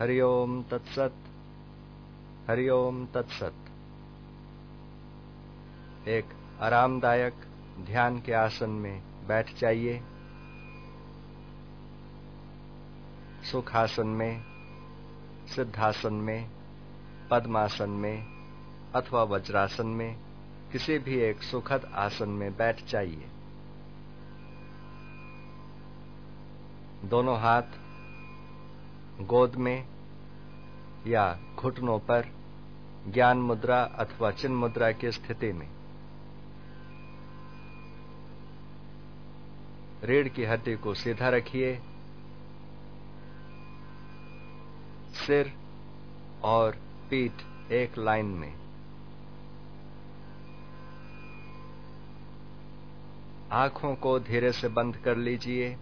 हरि ओम तत्सत। हरि ओम तत्सत। एक आरामदायक ध्यान के आसन में बैठ जाइए। सुखासन में, सिद्धासन में, पद्मासन में अथवा वज्रासन में, किसी भी एक सुखद आसन में बैठ जाइए। दोनों हाथ गोद में या घुटनों पर ज्ञान मुद्रा अथवा चिन्ह मुद्रा की स्थिति में। रीढ़ की हड्डी को सीधा रखिए। सिर और पीठ एक लाइन में। आँखों को धीरे से बंद कर लीजिए।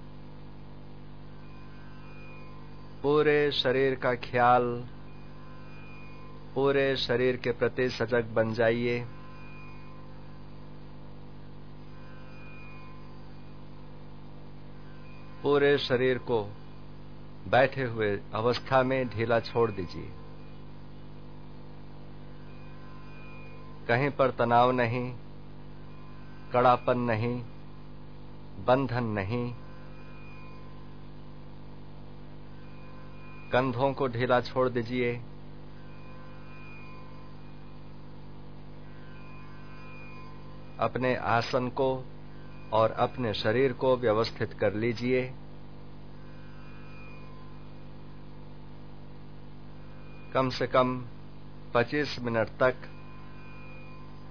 पूरे शरीर का ख्याल, पूरे शरीर के प्रति सजग बन जाइए। पूरे शरीर को बैठे हुए अवस्था में ढीला छोड़ दीजिए। कहीं पर तनाव नहीं, कड़ापन नहीं, बंधन नहीं कंधों को ढीला छोड़ दीजिए। अपने आसन को और अपने शरीर को व्यवस्थित कर लीजिए। कम से कम 25 मिनट तक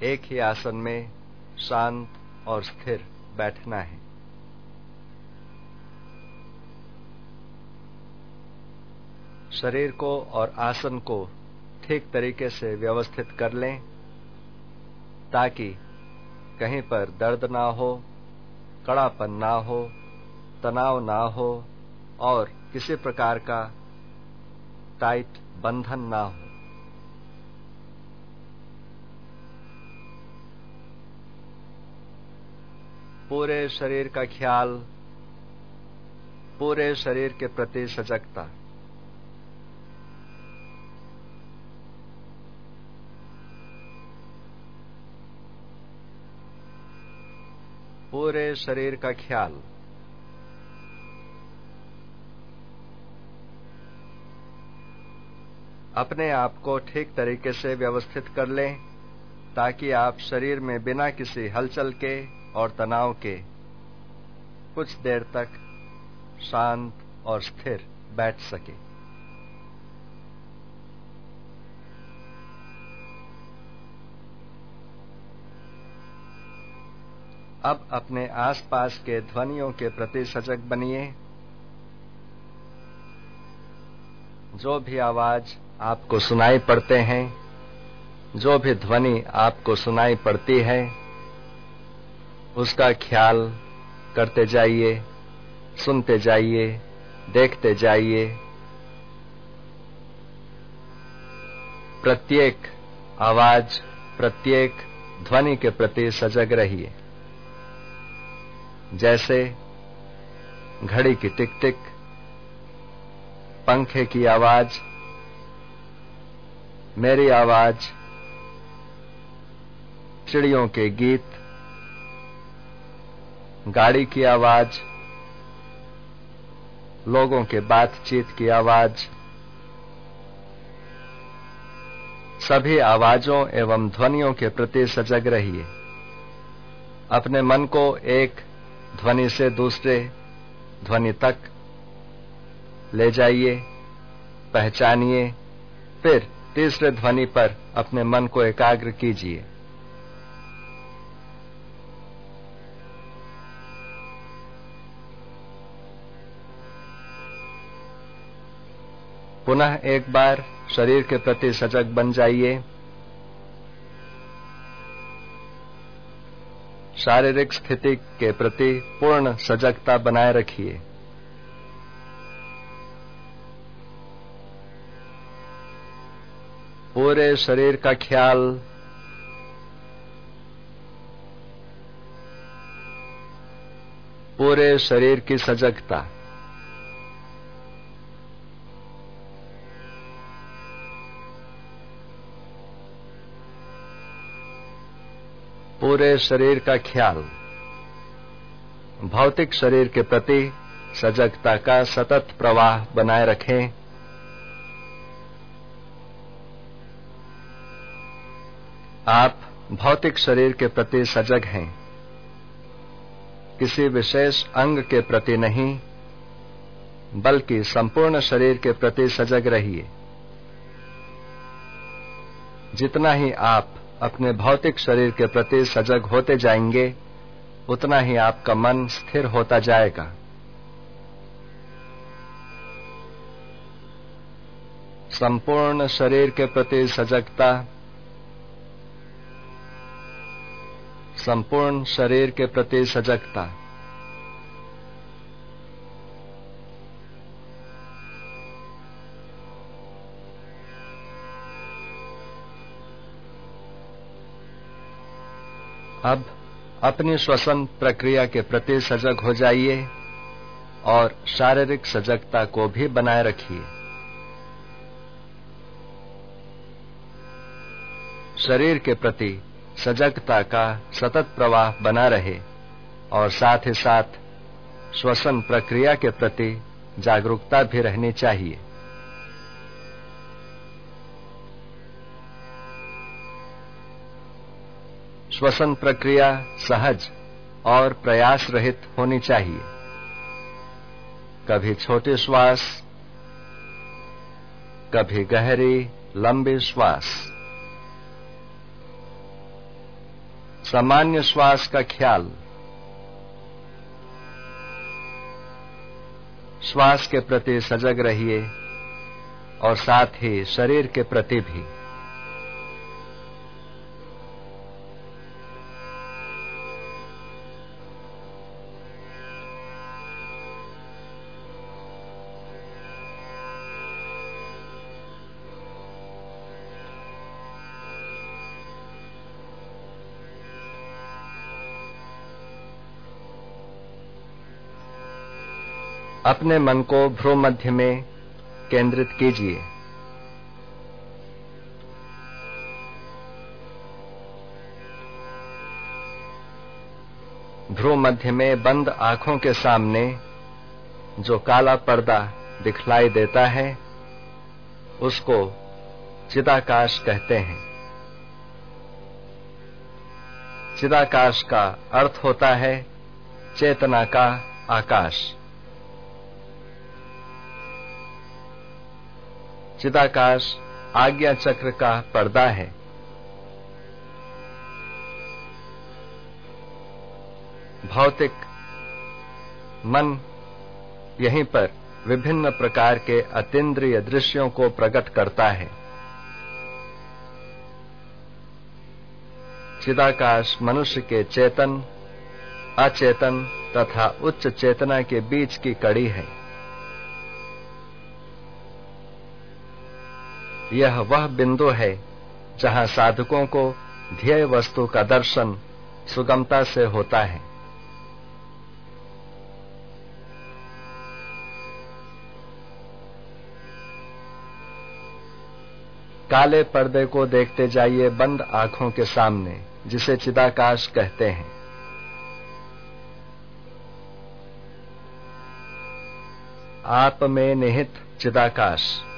एक ही आसन में शांत और स्थिर बैठना है। शरीर को और आसन को ठीक तरीके से व्यवस्थित कर लें, ताकि कहीं पर दर्द ना हो, कड़ापन ना हो, तनाव ना हो, और किसी प्रकार का टाइट बंधन ना हो। पूरे शरीर का ख्याल, पूरे शरीर के प्रति सजगता। पूरे शरीर का ख्याल। अपने आप को ठीक तरीके से व्यवस्थित कर लें, ताकि आप शरीर में बिना किसी हलचल के और तनाव के कुछ देर तक शांत और स्थिर बैठ सके। अब अपने आसपास के ध्वनियों के प्रति सजग बनिए। जो भी आवाज़ आपको सुनाई पड़ते हैं, जो भी ध्वनि आपको सुनाई पड़ती है, उसका ख्याल करते जाइए, सुनते जाइए, देखते जाइए। प्रत्येक आवाज़, प्रत्येक ध्वनि के प्रति सजग रहिए। जैसे घड़ी की टिक टिक पंखे की आवाज़, मेरी आवाज़, चिड़ियों के गीत, गाड़ी की आवाज़, लोगों के बातचीत की आवाज़, सभी आवाजों एवं ध्वनियों के प्रति सजग रहिए। अपने मन को एक ध्वनि से दूसरे ध्वनि तक ले जाइए, पहचानिए, फिर तीसरे ध्वनि पर अपने मन को एकाग्र कीजिए। पुनः एक बार शरीर के प्रति सजग बन जाइए। शारीरिक स्थिति के प्रति पूर्ण सजगता बनाए रखिए। पूरे शरीर का ख्याल पूरे शरीर की सजगता पूरे शरीर का ख्याल। भौतिक शरीर के प्रति सजगता का सतत प्रवाह बनाए रखें। आप भौतिक शरीर के प्रति सजग हैं। किसी विशेष अंग के प्रति नहीं, बल्कि संपूर्ण शरीर के प्रति सजग रहिए। जितना ही आप अपने भौतिक शरीर के प्रति सजग होते जाएँगे, उतना ही आपका मन स्थिर होता जाएगा। संपूर्ण शरीर के प्रति सजगता, संपूर्ण शरीर के प्रति सजगता। अब अपनी श्वसन प्रक्रिया के प्रति सजग हो जाइए और शारीरिक सजगता को भी बनाए रखिए। शरीर के प्रति सजगता का सतत प्रवाह बना रहे और साथ ही साथ श्वसन प्रक्रिया के प्रति जागरूकता भी रहनी चाहिए। श्वसन प्रक्रिया सहज और प्रयास रहित होनी चाहिए। कभी छोटे श्वास, कभी गहरी, लंबी श्वास। सामान्य श्वास का ख्याल। श्वास के प्रति सजग रहिए और साथ ही शरीर के प्रति भी। अपने मन को भ्रू मध्य में केंद्रित कीजिए। भ्रू मध्य में बंद आँखों के सामने जो काला पर्दा दिखलाई देता है, उसको चिदाकाश कहते हैं। चिदाकाश का अर्थ होता है चेतना का आकाश। चिदाकाश आज्ञा चक्र का पर्दा है। भौतिक मन यहीं पर विभिन्न प्रकार के अतीन्द्रिय दृश्यों को प्रकट करता है। चिदाकाश मनुष्य के चेतन, अचेतन तथा उच्च चेतना के बीच की कड़ी है। यह वह बिंदु है जहाँ साधकों को ध्येय वस्तु का दर्शन सुगमता से होता है। काले पर्दे को देखते जाइए बंद आँखों के सामने, जिसे चिदाकाश कहते हैं। आप में निहित चिदाकाश।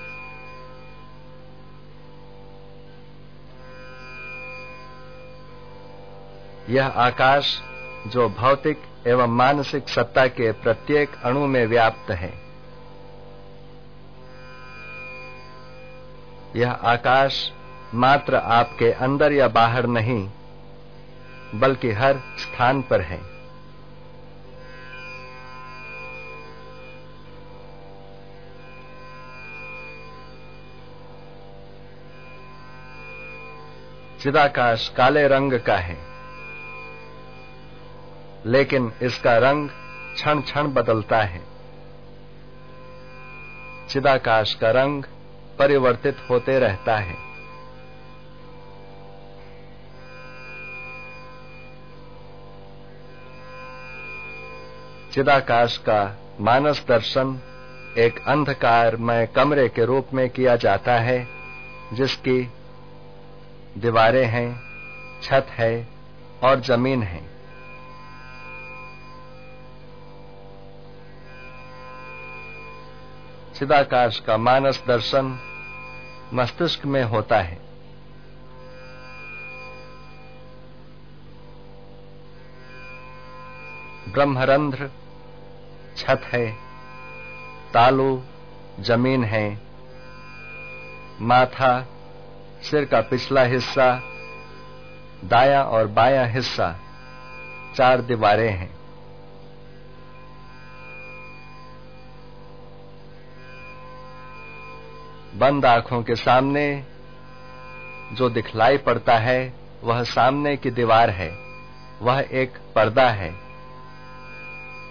यह आकाश जो भौतिक एवं मानसिक सत्ता के प्रत्येक अणु में व्याप्त है। यह आकाश मात्र आपके अंदर या बाहर नहीं, बल्कि हर स्थान पर है। चिदाकाश काले रंग का है। लेकिन इसका रंग क्षण क्षण बदलता है। चिदाकाश का रंग परिवर्तित होते रहता है। चिदाकाश का मानस दर्शन एक अंधकारमय कमरे के रूप में किया जाता है, जिसकी दीवारें हैं, छत है और ज़मीन है। चिदाकाश का मानस दर्शन मस्तिष्क में होता है। ब्रह्मरंध्र, छत है, तालु, ज़मीन है, माथा, सिर का पिछला हिस्सा, दाया और बाया हिस्सा, चार दीवारें हैं। बंद आँखों के सामने जो दिखलाई पड़ता है, वह सामने की दीवार है। वह एक पर्दा है।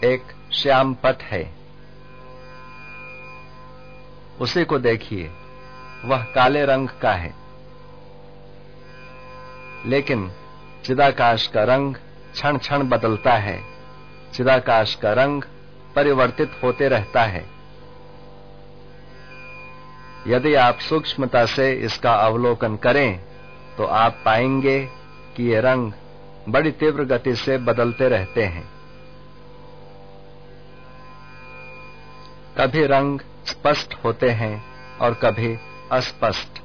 एक श्याम पट है। उसी को देखिए, वह काले रंग का है। लेकिन चिदाकाश का रंग क्षण क्षण बदलता है। चिदाकाश का रंग परिवर्तित होते रहता है। यदि आप सूक्ष्मता से इसका अवलोकन करें तो आप पाएँगे कि ये रंग बड़ी तीव्र गति से बदलते रहते हैं। कभी रंग स्पष्ट होते हैं और कभी अस्पष्ट।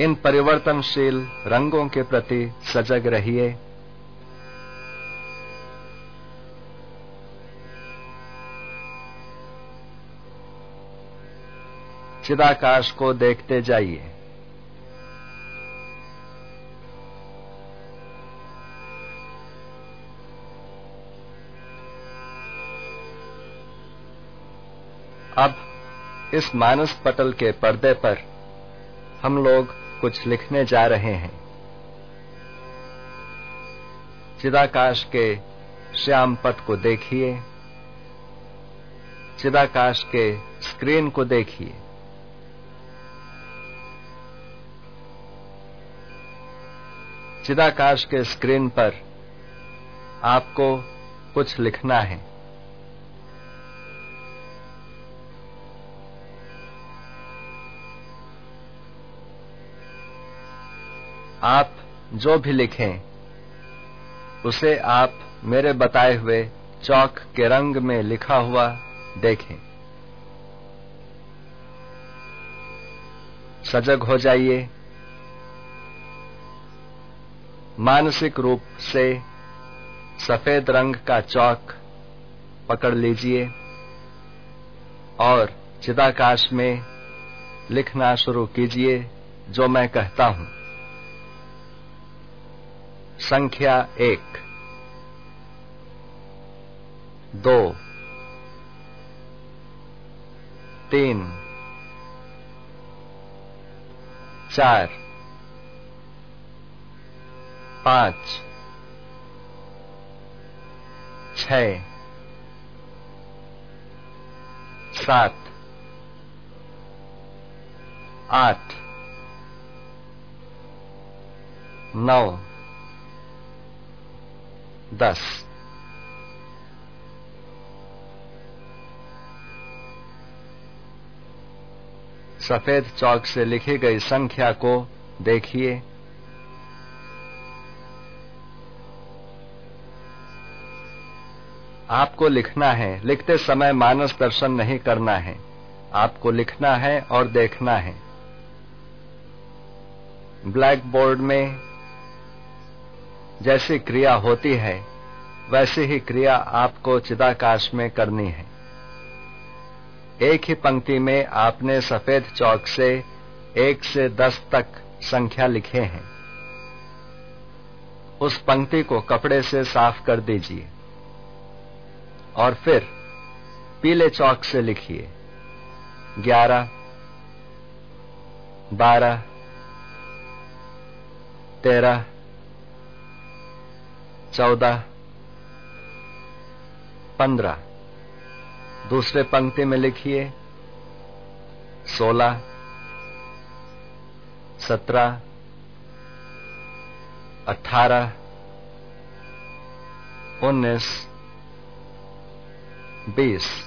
इन परिवर्तनशील रंगों के प्रति सजग रहिए। चिदाकाश को देखते जाइए। अब इस मानस पटल के पर्दे पर हम लोग कुछ लिखने जा रहे हैं। चिदाकाश के श्याम पट को देखिए। चिदाकाश के स्क्रीन को देखिए। चिदाकाश के स्क्रीन पर आपको कुछ लिखना है। आप जो भी लिखें, उसे आप मेरे बताए हुए चौक के रंग में लिखा हुआ देखें। सजग हो जाइए। मानसिक रूप से सफ़ेद रंग का चौक पकड़ लीजिए और चिदाकाश में लिखना शुरू कीजिए जो मैं कहता हूँ। संख्या एक। दो। तीन। चार। पाँच। छ। सात। आठ। नौ। दस। सफ़ेद चौक से लिखी गई संख्या को देखिए। आपको लिखना है। लिखते समय मानस दर्शन नहीं करना है। आपको लिखना है और देखना है। ब्लैक बोर्ड में जैसी क्रिया होती है, वैसी ही क्रिया आपको चिदाकाश में करनी है। एक ही पंक्ति में आपने सफ़ेद चौक से एक से दस तक संख्या लिखे हैं। उस पंक्ति को कपड़े से साफ़ कर दीजिए और फिर पीले चौक से लिखिए। ग्यारह, बारह, तेरह चौदह, पंद्रह। दूसरे पंक्ति में लिखिए, सोलह, सत्रह, अठारह, उन्नीस, बीस।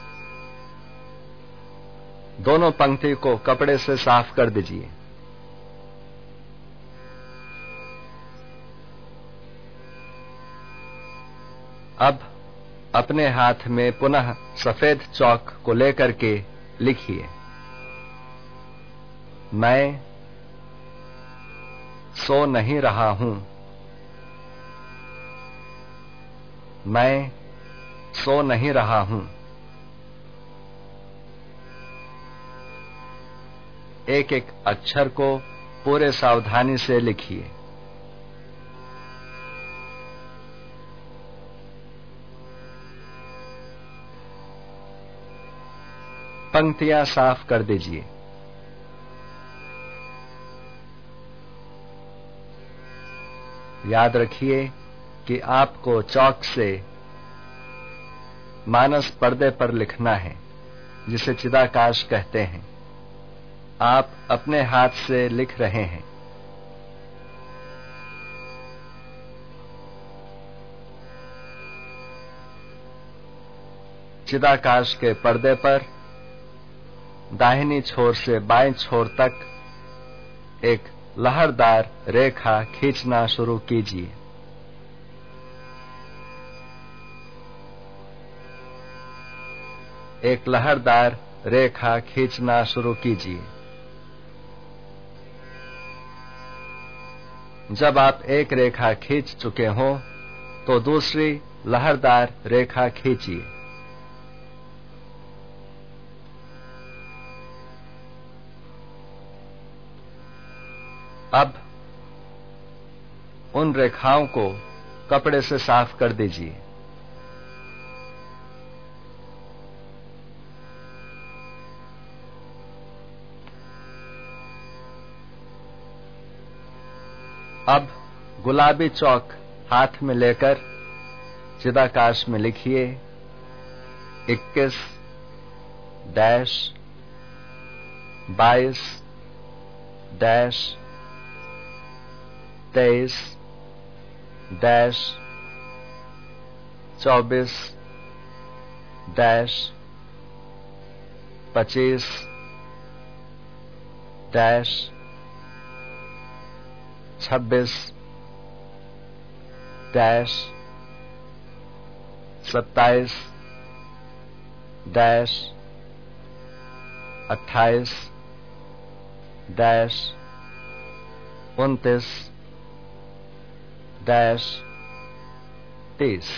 दोनों पंक्ति को कपड़े से साफ़ कर दीजिए। अब अपने हाथ में पुनः सफ़ेद चौक को लेकर के लिखिए। मैं सो नहीं रहा हूँ। मैं सो नहीं रहा हूँ। एक एक अक्षर को पूरे सावधानी से लिखिए। पंक्तियाँ साफ़ कर दीजिए। याद रखिए कि आपको चौक से मानस पर्दे पर लिखना है, जिसे चिदाकाश कहते हैं। आप अपने हाथ से लिख रहे हैं। चिदाकाश के पर्दे पर दाहिनी छोर से बाएँ छोर तक एक लहरदार रेखा खींचना शुरू कीजिए। एक लहरदार रेखा खींचना शुरू कीजिए। जब आप एक रेखा खींच चुके हो तो दूसरी लहरदार रेखा खींचिए। अब उन रेखाओं को कपड़े से साफ़ कर दीजिए। अब गुलाबी चौक हाथ में लेकर चिदाकाश में लिखिए, इक्कीस डैश बाईस डैश तेईस डैश चौबीस डैश पच्चीस डैश छब्बीस डैश सत्ताईस डैश अट्ठाईस डैश उनतीस डैश तीस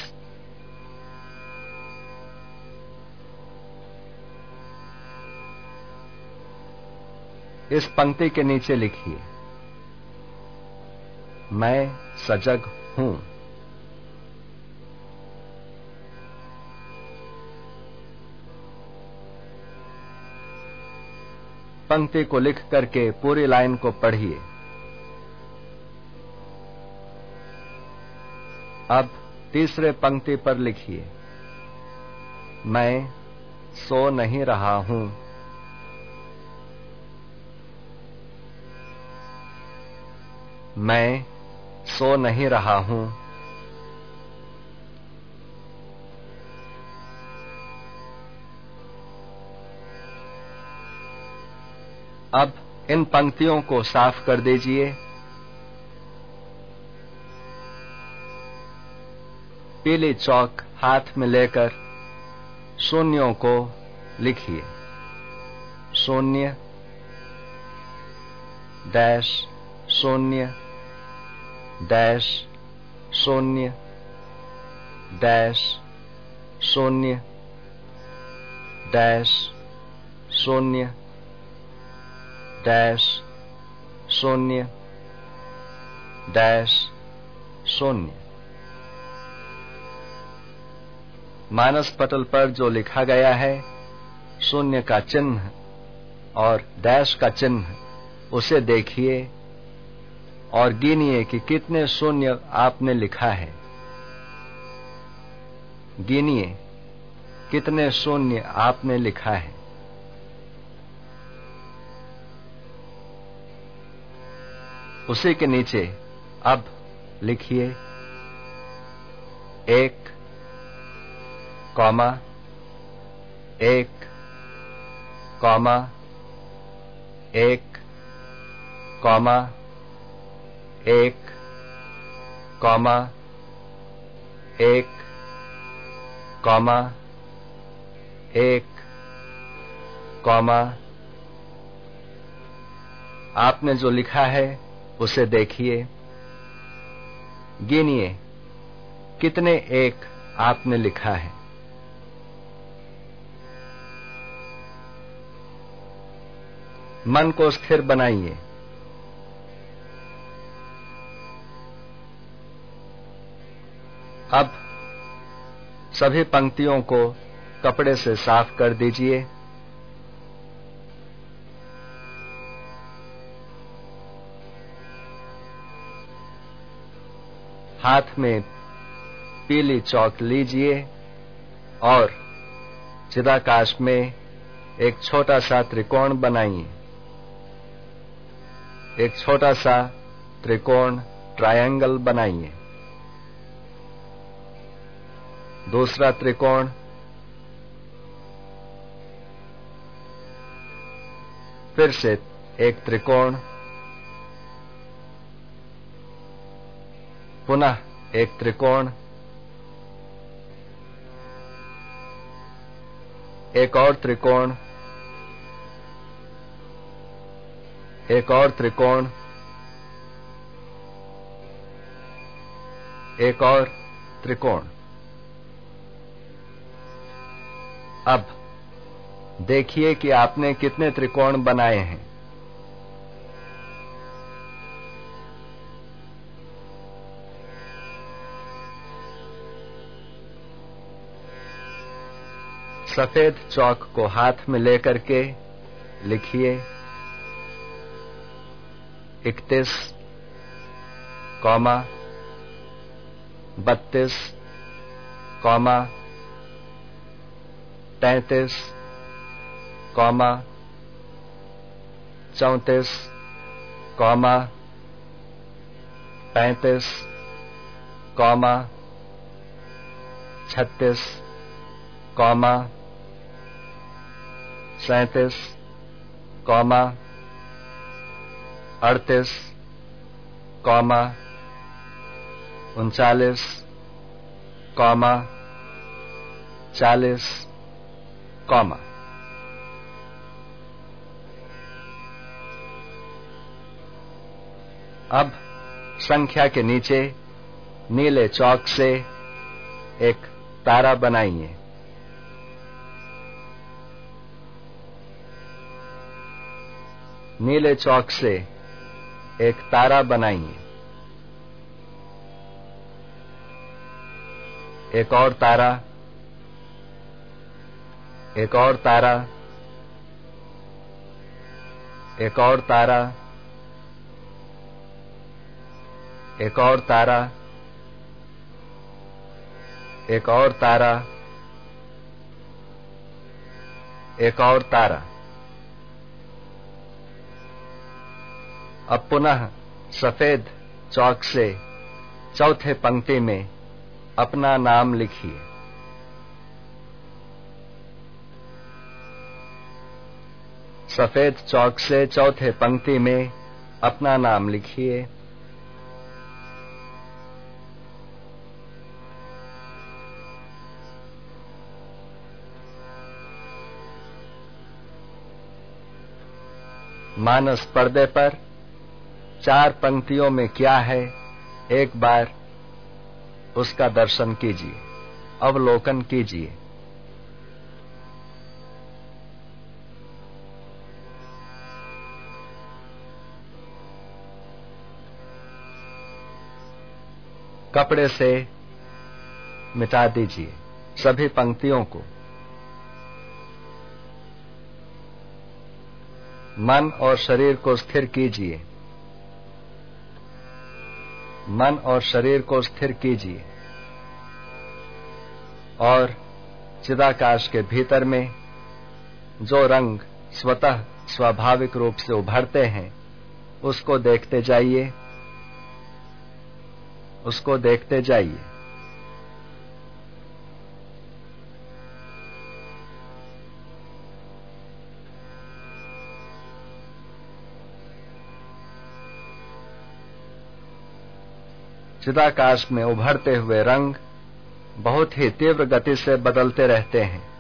इस पंक्ति के नीचे लिखिए, मैं सजग हूँ। पंक्ति को लिख करके पूरी लाइन को पढ़िए। अब तीसरे पंक्ति पर लिखिए। मैं सो नहीं रहा हूँ। मैं सो नहीं रहा हूँ। अब इन पंक्तियों को साफ़ कर दीजिए। पीली चौक हाथ में लेकर शून्यों को लिखिए। शून्य डैश शून्य डैश शून्य डैश शून्य डैश शून्य डैश शून्य डैश शून्य मानस पटल पर जो लिखा गया है, शून्य का चिन्ह और डैश का चिन्ह, उसे देखिए और गिनिए कि कितने शून्य आपने लिखा है। गिनिए कितने शून्य आपने लिखा है। उसी के नीचे अब लिखिए, एक कॉमा एक कॉमा एक कॉमा एक कॉमा एक कॉमा एक, कॉमा आपने जो लिखा है, उसे देखिए। गिनिए, कितने एक आपने लिखा है? मन को स्थिर बनाइए। अब सभी पंक्तियों को कपड़े से साफ़ कर दीजिए। हाथ में पीली चौक लीजिए और चिदाकाश में एक छोटा सा त्रिकोण बनाइए। एक छोटा सा त्रिकोण ट्रायंगल बनाइए। दूसरा त्रिकोण फिर से एक त्रिकोण। पुनः एक त्रिकोण। एक और त्रिकोण। एक और त्रिकोण। एक और त्रिकोण। अब, देखिए कि आपने कितने त्रिकोण बनाए हैं। सफ़ेद चौक को हाथ में लेकर के लिखिए इकतीस कौमा बत्तीस कौमा तैतीस कौमा चौतीस कौमा पैंतीस कौमा छत्तीस कौमा सैतीस कौमा अड़तीस, कौमा, उनचालीस, कौमा, चालीस, कौमा। अब संख्या के नीचे नीले चौक से एक तारा बनाइए। नीले चौक से एक तारा बनाइए। एक और तारा। एक और तारा। एक और तारा। एक और तारा। एक और तारा। एक और तारा। अब पुनः सफ़ेद चौक से चौथे पंक्ति में अपना नाम लिखिए। सफ़ेद चौक से चौथे पंक्ति में अपना नाम लिखिए। मानस पर्दे पर चार पंक्तियों में क्या है, एक बार उसका दर्शन कीजिए, अवलोकन कीजिए। कपड़े से मिटा दीजिए सभी पंक्तियों को। मन और शरीर को स्थिर कीजिए। मन और शरीर को स्थिर कीजिए। और चिदाकाश के भीतर में जो रंग स्वतः स्वाभाविक रूप से उभरते हैं, उसको देखते जाइए। उसको देखते जाइए। चिदाकाश में उभरते हुए रंग बहुत ही तीव्र गति से बदलते रहते हैं।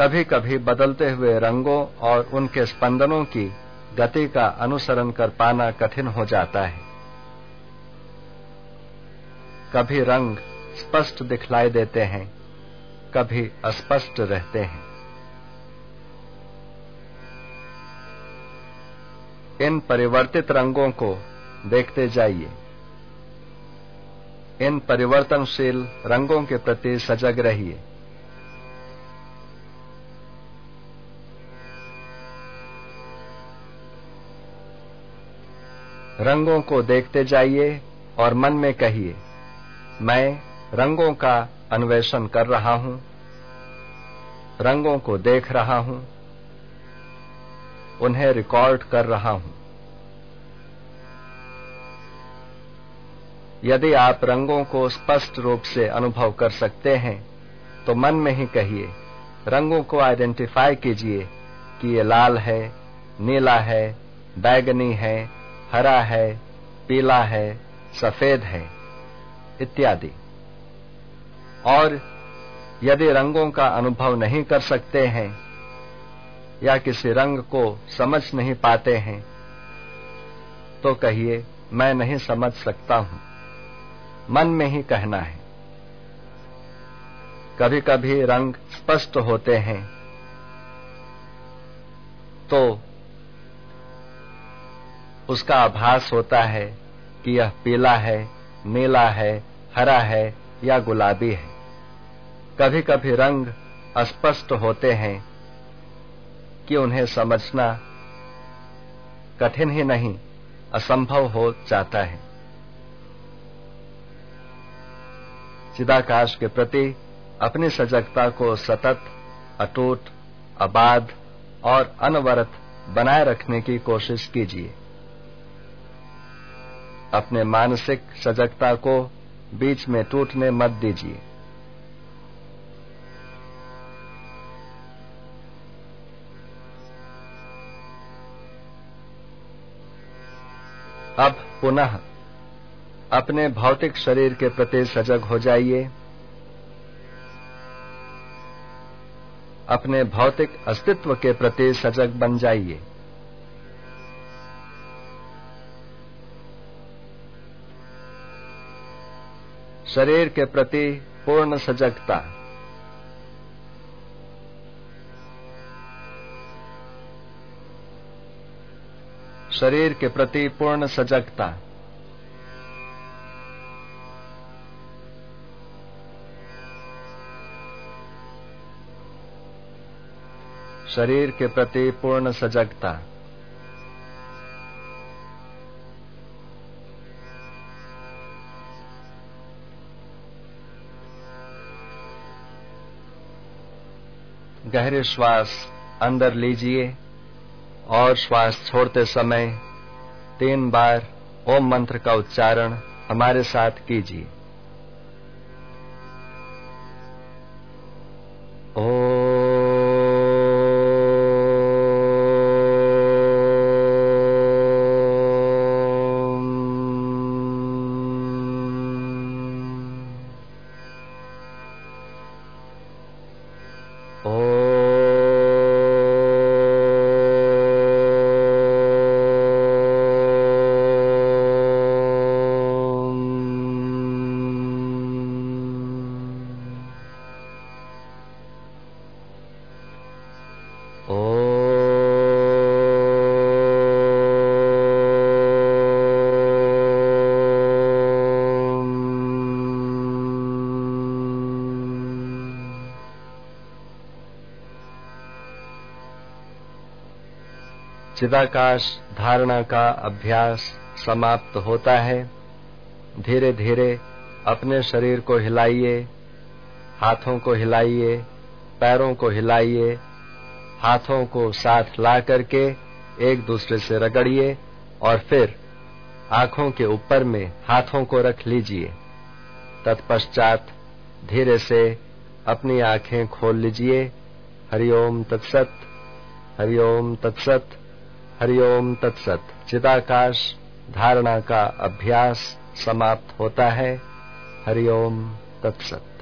कभी कभी बदलते हुए रंगों और उनके स्पंदनों की गति का अनुसरण कर पाना कठिन हो जाता है। कभी रंग स्पष्ट दिखलाई देते हैं, कभी अस्पष्ट रहते हैं। इन परिवर्तित रंगों को देखते जाइए। इन परिवर्तनशील रंगों के प्रति सजग रहिए। रंगों को देखते जाइए और मन में कहिए मैं रंगों का अन्वेषण कर रहा हूँ, रंगों को देख रहा हूँ, उन्हें रिकॉर्ड कर रहा हूँ। यदि आप रंगों को स्पष्ट रूप से अनुभव कर सकते हैं तो मन में ही कहिए, रंगों को आइडेंटिफाई कीजिए कि ये लाल है, नीला है, बैगनी है, हरा है, पीला है, सफ़ेद है। इत्यादि। और यदि रंगों का अनुभव नहीं कर सकते हैं, या किसी रंग को समझ नहीं पाते हैं तो कहिए, मैं नहीं समझ सकता हूँ। मन में ही कहना है। कभी कभी रंग स्पष्ट होते हैं तो उसका आभास होता है कि यह पीला है नीला है, हरा है या गुलाबी है। कभी कभी रंग अस्पष्ट होते हैं कि उन्हें समझना कठिन ही नहीं, असंभव हो जाता है। चिदाकाश के प्रति अपनी सजगता को सतत, अटूट, अबाध और अनवरत बनाए रखने की कोशिश कीजिए। अपने मानसिक सजगता को बीच में टूटने मत दीजिए। अब पुनः अपने भौतिक शरीर के प्रति सजग हो जाइए। अपने भौतिक अस्तित्व के प्रति सजग बन जाइए। शरीर के प्रति पूर्ण सजगता। शरीर के प्रति पूर्ण सजगता। शरीर के प्रति पूर्ण सजगता। गहरे श्वास अंदर लीजिए और श्वास छोड़ते समय तीन बार ओम मंत्र का उच्चारण हमारे साथ कीजिए। चिदाकाश धारणा का अभ्यास समाप्त होता है। धीरे धीरे अपने शरीर को हिलाइए, हाथों को हिलाइए, पैरों को हिलाइए, हाथों को साथ ला करके एक दूसरे से रगड़िए और फिर आँखों के ऊपर में हाथों को रख लीजिए। तत्पश्चात धीरे से अपनी आँखें खोल लीजिए। हरिओम तत्सत हरिओम तत्सत। हरिओम तत्सत। चिदाकाश धारणा का अभ्यास समाप्त होता है। हरिओम तत्सत।